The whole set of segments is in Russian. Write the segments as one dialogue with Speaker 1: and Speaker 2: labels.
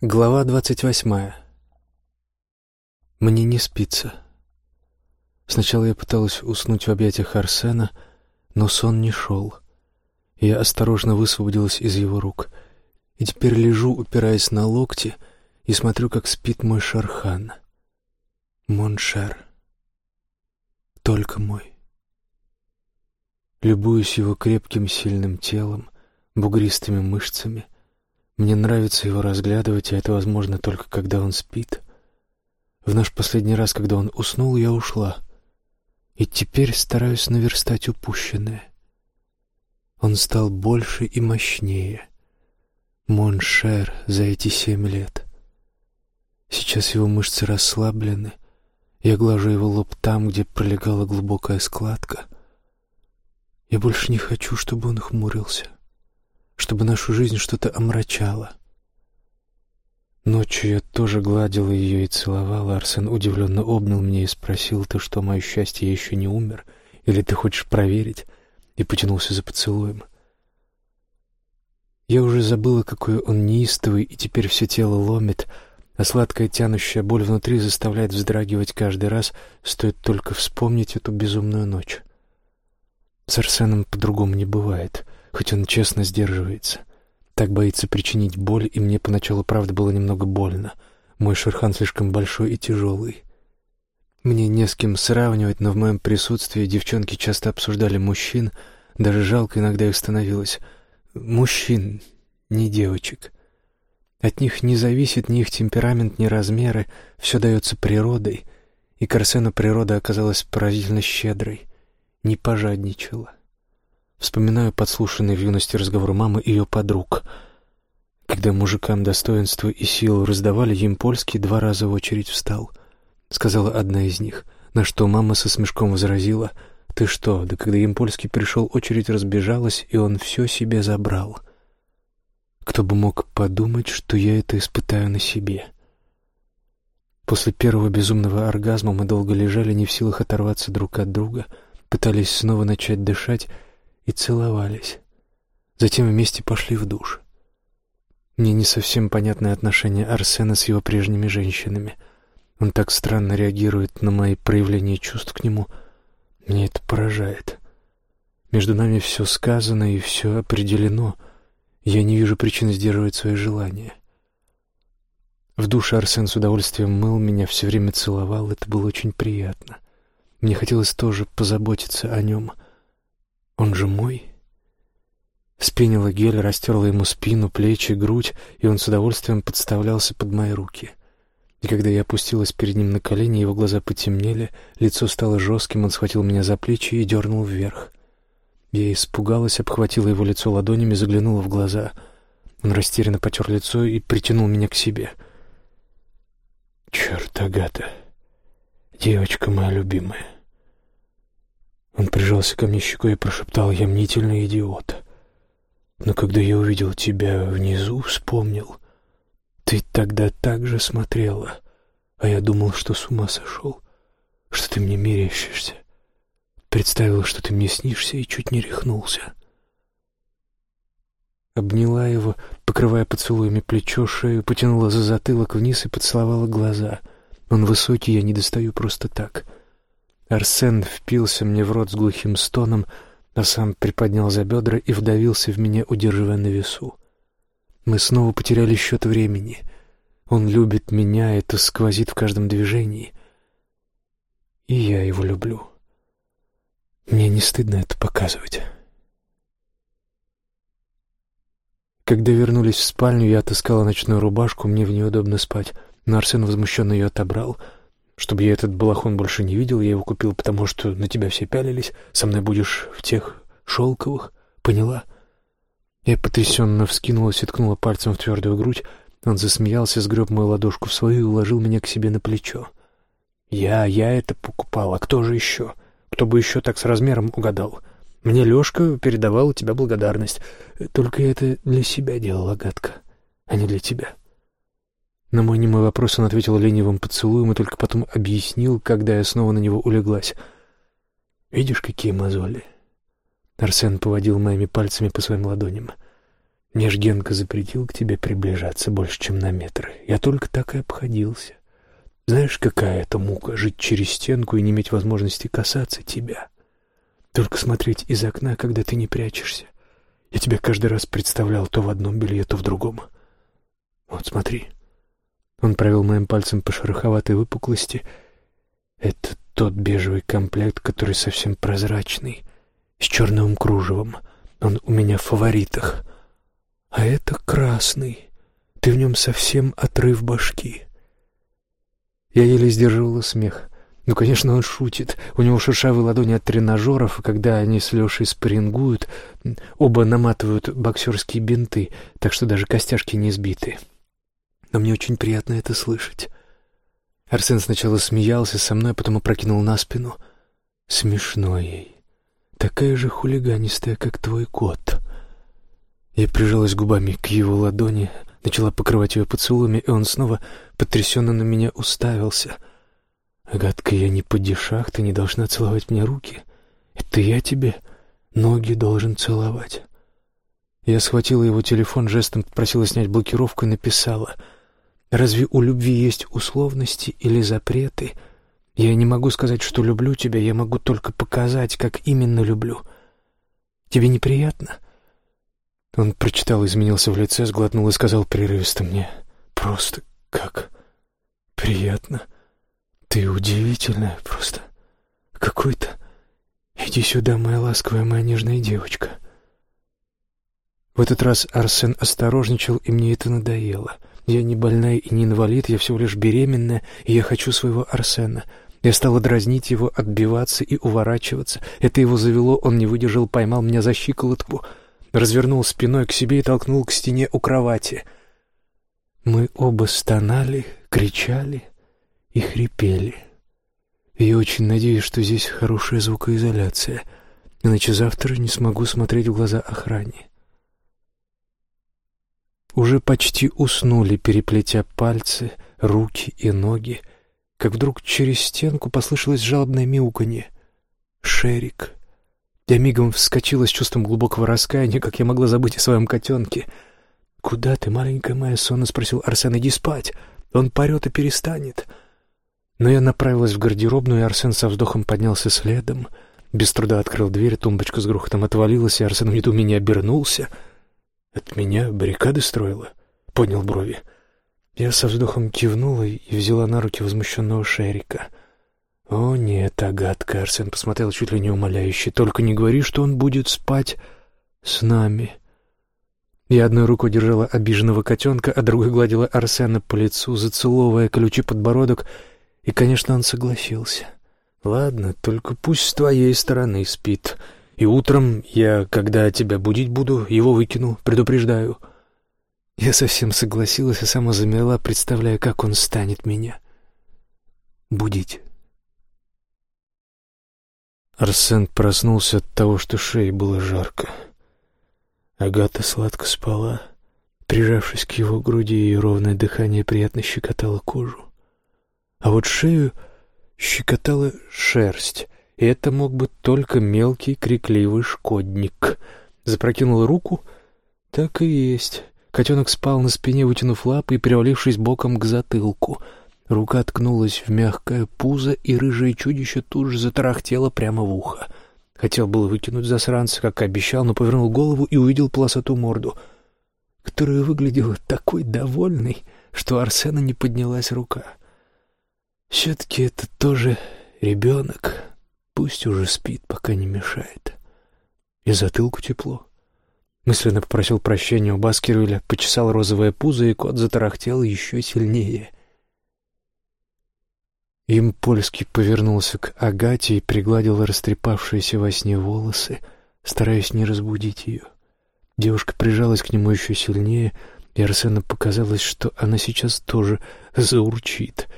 Speaker 1: Глава двадцать восьмая. Мне не спится. Сначала я пыталась уснуть в объятиях Арсена, но сон не шел. Я осторожно высвободилась из его рук и теперь лежу, упираясь на локти, и смотрю, как спит мой Шархан. Мой Шер. Только мой. Любуюсь его крепким сильным телом, бугристыми мышцами — мне нравится его разглядывать, и это возможно только когда он спит. В наш последний раз, когда он уснул, я ушла. И теперь стараюсь наверстать упущенное. Он стал больше и мощнее. Мой Шер за эти семь лет. Сейчас его мышцы расслаблены. Я глажу его лоб там, где пролегала глубокая складка. Я больше не хочу, чтобы он хмурился чтобы нашу жизнь что-то омрачало. Ночью я тоже гладила ее и целовала. Арсен удивленно обнял меня и спросил, «Ты что, мое счастье, еще не умер? Или ты хочешь проверить?» И потянулся за поцелуем. Я уже забыла, какой он неистовый, и теперь все тело ломит, а сладкая тянущая боль внутри заставляет вздрагивать каждый раз, стоит только вспомнить эту безумную ночь. С Арсеном по-другому не бывает хоть он честно сдерживается. Так боится причинить боль, и мне поначалу, правда, было немного больно. Мой Шерхан слишком большой и тяжелый. Мне не с кем сравнивать, но в моем присутствии девчонки часто обсуждали мужчин, даже жалко иногда их становилось. Мужчин, не девочек. От них не зависит ни их темперамент, ни размеры, все дается природой, и Корсену природа оказалась поразительно щедрой, не пожадничала. Вспоминаю подслушанный в юности разговор мамы и ее подруг. Когда мужикам достоинство и силу раздавали, им польский два раза в очередь встал. Сказала одна из них, на что мама со смешком возразила, «Ты что, да когда им польский пришел, очередь разбежалась, и он все себе забрал». Кто бы мог подумать, что я это испытаю на себе. После первого безумного оргазма мы долго лежали, не в силах оторваться друг от друга, пытались снова начать дышать, и целовались. Затем вместе пошли в душ. Мне не совсем понятное отношение Арсена с его прежними женщинами. Он так странно реагирует на мои проявления чувств к нему. Мне это поражает. Между нами все сказано и все определено. Я не вижу причин сдерживать свои желания. В душе Арсен с удовольствием мыл меня, все время целовал. Это было очень приятно. Мне хотелось тоже позаботиться о нем — он же мой. Спенила гель, растерла ему спину, плечи, грудь, и он с удовольствием подставлялся под мои руки. И когда я опустилась перед ним на колени, его глаза потемнели, лицо стало жестким, он схватил меня за плечи и дернул вверх. Я испугалась, обхватила его лицо ладонями, заглянула в глаза. Он растерянно потер лицо и притянул меня к себе. «Черт, Агата, девочка моя любимая, он прижался ко мне щекой и прошептал, «Я мнительный идиот. Но когда я увидел тебя внизу, вспомнил. Ты тогда так же смотрела, а я думал, что с ума сошел, что ты мне мерещишься. Представил, что ты мне снишься, и чуть не рехнулся». Обняла его, покрывая поцелуями плечо, шею, потянула за затылок вниз и поцеловала глаза. Он высокий, я не достаю просто так — Арсен впился мне в рот с глухим стоном, а сам приподнял за бедра и вдавился в меня, удерживая на весу. Мы снова потеряли счет времени. Он любит меня, это сквозит в каждом движении. И я его люблю. Мне не стыдно это показывать. Когда вернулись в спальню, я отыскала ночную рубашку, мне в ней удобно спать, но Арсен возмущенно ее отобрал — чтобы я этот балахон больше не видел, я его купил, потому что на тебя все пялились. Со мной будешь в тех шелковых. Поняла?» Я потрясенно вскинулась и ткнула пальцем в твердую грудь. Он засмеялся, сгреб мою ладошку в свою и уложил меня к себе на плечо. «Я, я это покупал, а кто же еще? Кто бы еще так с размером угадал? Мне Лешка передавал у тебя благодарность. Только я это для себя делала, гадка, а не для тебя». На мой немой вопрос он ответил ленивым поцелуем и только потом объяснил, когда я снова на него улеглась. «Видишь, какие мозоли?» Арсен поводил моими пальцами по своим ладоням. Мне ж Генка запретил к тебе приближаться больше, чем на метр. Я только так и обходился. Знаешь, какая это мука — жить через стенку и не иметь возможности касаться тебя. Только смотреть из окна, когда ты не прячешься. Я тебя каждый раз представлял то в одном белье, то в другом. Вот смотри. Он провел моим пальцем по шероховатой выпуклости. Это тот бежевый комплект, который совсем прозрачный, с черным кружевом. Он у меня в фаворитах. А это красный. Ты в нем совсем отрыв башки. Я еле сдерживала смех. Ну, конечно, он шутит. У него шершавые ладони от тренажеров, и когда они с Лешей спаррингуют, оба наматывают боксерские бинты, так что даже костяшки не сбиты. Но мне очень приятно это слышать. Арсен сначала смеялся со мной, а потом опрокинул на спину. Смешно ей. Такая же хулиганистая, как твой кот. Я прижалась губами к его ладони, начала покрывать ее поцелуями, и он снова потрясенно на меня уставился. «Агатка, я не падишах, ты не должна целовать мне руки. Это я тебе ноги должен целовать». Я схватила его телефон, жестом попросила снять блокировку и написала. «Разве у любви есть условности или запреты? Я не могу сказать, что люблю тебя, я могу только показать, как именно люблю. Тебе неприятно?» Он прочитал, изменился в лице, сглотнул и сказал прерывисто мне. «Просто как приятно. Ты удивительная просто. Какой-то... Иди сюда, моя ласковая, моя нежная девочка». В этот раз Арсен осторожничал, и мне это надоело. Я не больная и не инвалид, я всего лишь беременная, и я хочу своего Арсена. Я стала дразнить его, отбиваться и уворачиваться. Это его завело, он не выдержал, поймал меня за щиколотку — развернул спиной к себе и толкнул к стене у кровати. Мы оба стонали, кричали и хрипели. Я очень надеюсь, что здесь хорошая звукоизоляция, иначе завтра не смогу смотреть в глаза охране. Уже почти уснули, переплетя пальцы, руки и ноги, как вдруг через стенку послышалось жалобное мяуканье. «Шерик!» Я мигом вскочила с чувством глубокого раскаяния, как я могла забыть о своем котенке. «Куда ты, маленькая моя?» — сонно спросил Арсен. «Иди спать. Он порет и перестанет». Но я направилась в гардеробную, и Арсен со вздохом поднялся следом. Без труда открыл дверь, тумбочка с грохотом отвалилась, и Арсен в недоумении обернулся. «От меня баррикады строила?» — поднял брови. Я со вздохом кивнула и взяла на руки возмущенного Шерика — «О, нет, Агатка!» — Арсен посмотрел чуть ли не умоляюще. «Только не говори, что он будет спать с нами!» Я одной рукой держала обиженного котенка, а другой гладила Арсена по лицу, зацеловывая колючий подбородок, и, конечно, он согласился. «Ладно, только пусть с твоей стороны спит. И утром я, когда тебя будить буду, его выкину, предупреждаю». Я совсем согласилась и сама замерла, представляя, как он станет меня будить. Арсен проснулся от того, что шее было жарко. Агата сладко спала. Прижавшись к его груди, ее ровное дыхание приятно щекотало кожу. А вот шею щекотала шерсть, это мог быть только мелкий крикливый шкодник. Запрокинул руку. Так и есть. Котенок спал на спине, вытянув лапы и привалившись боком к затылку — Рука ткнулась в мягкое пузо, и рыжее чудище тут же затарахтело прямо в ухо. Хотел было выкинуть засранца, как обещал, но повернул голову и увидел полосатую морду, которая выглядела такой довольной, что Арсена не поднялась рука. Все-таки это тоже ребенок, пусть уже спит, пока не мешает. И затылку тепло. Мысленно попросил прощения у Баскервилля, почесал розовое пузо, и кот затарахтел еще сильнее. Им польский повернулся к Агате и пригладил растрепавшиеся во сне волосы, стараясь не разбудить ее. Девушка прижалась к нему еще сильнее, и Арсену показалось, что она сейчас тоже заурчит.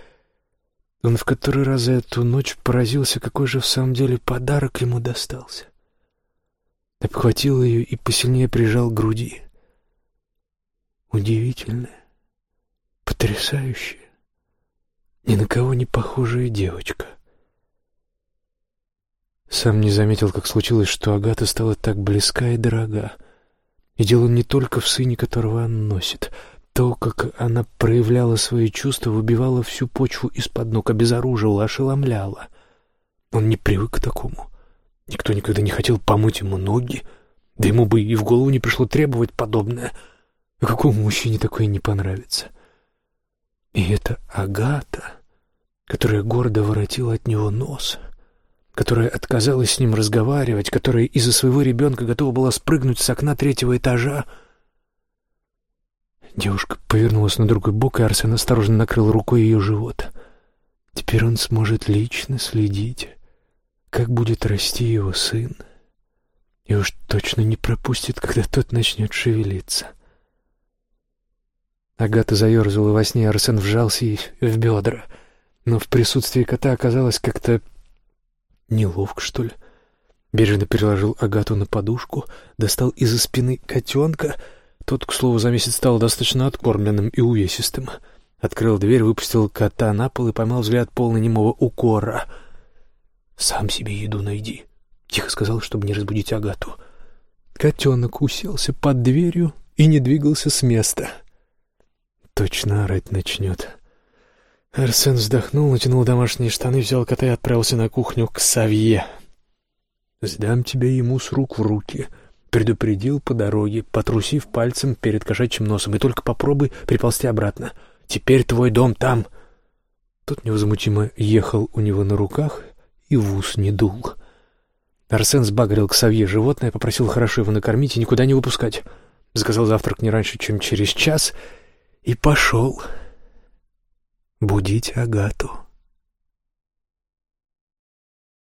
Speaker 1: Он в который раз за эту ночь поразился, какой же в самом деле подарок ему достался. Обхватил ее и посильнее прижал к груди. Удивительная, потрясающая, ни на кого не похожая девочка. Сам не заметил, как случилось, что Агата стала так близка и дорога. И дело не только в сыне, которого она носит. То, как она проявляла свои чувства, выбивала всю почву из-под ног, обезоруживала, ошеломляла. Он не привык к такому. Никто никогда не хотел помыть ему ноги, да ему бы и в голову не пришло требовать подобное. А какому мужчине такое не понравится? И это Агата, которая гордо воротила от него нос, которая отказалась с ним разговаривать, которая из-за своего ребенка готова была спрыгнуть с окна третьего этажа. Девушка повернулась на другой бок, и Арсен осторожно накрыл рукой ее живот. Теперь он сможет лично следить, как будет расти его сын, и уж точно не пропустит, когда тот начнет шевелиться. Агата заерзала во сне, Арсен вжался ей в бедра, но в присутствии кота оказалось как-то неловко, что ли. Бережно переложил Агату на подушку, достал из-за спины котенка. Тот, к слову, за месяц стал достаточно откормленным и увесистым. Открыл дверь, выпустил кота на пол и поймал взгляд полный немого укора. «Сам себе еду найди», — тихо сказал, чтобы не разбудить Агату. Котенок уселся под дверью и не двигался с места. Точно орать начнет. Арсен вздохнул, натянул домашние штаны, взял кота и отправился на кухню к Савье. «Сдам тебя ему с рук в руки», — предупредил по дороге, потрусив пальцем перед кошачьим носом, «и только попробуй приползти обратно. Теперь твой дом там». Тот невозмутимо ехал у него на руках и в ус не дул. Арсен сбагрил к Савье животное, попросил хорошо его накормить и никуда не выпускать. Заказал завтрак не раньше, чем через час — и пошел будить Агату.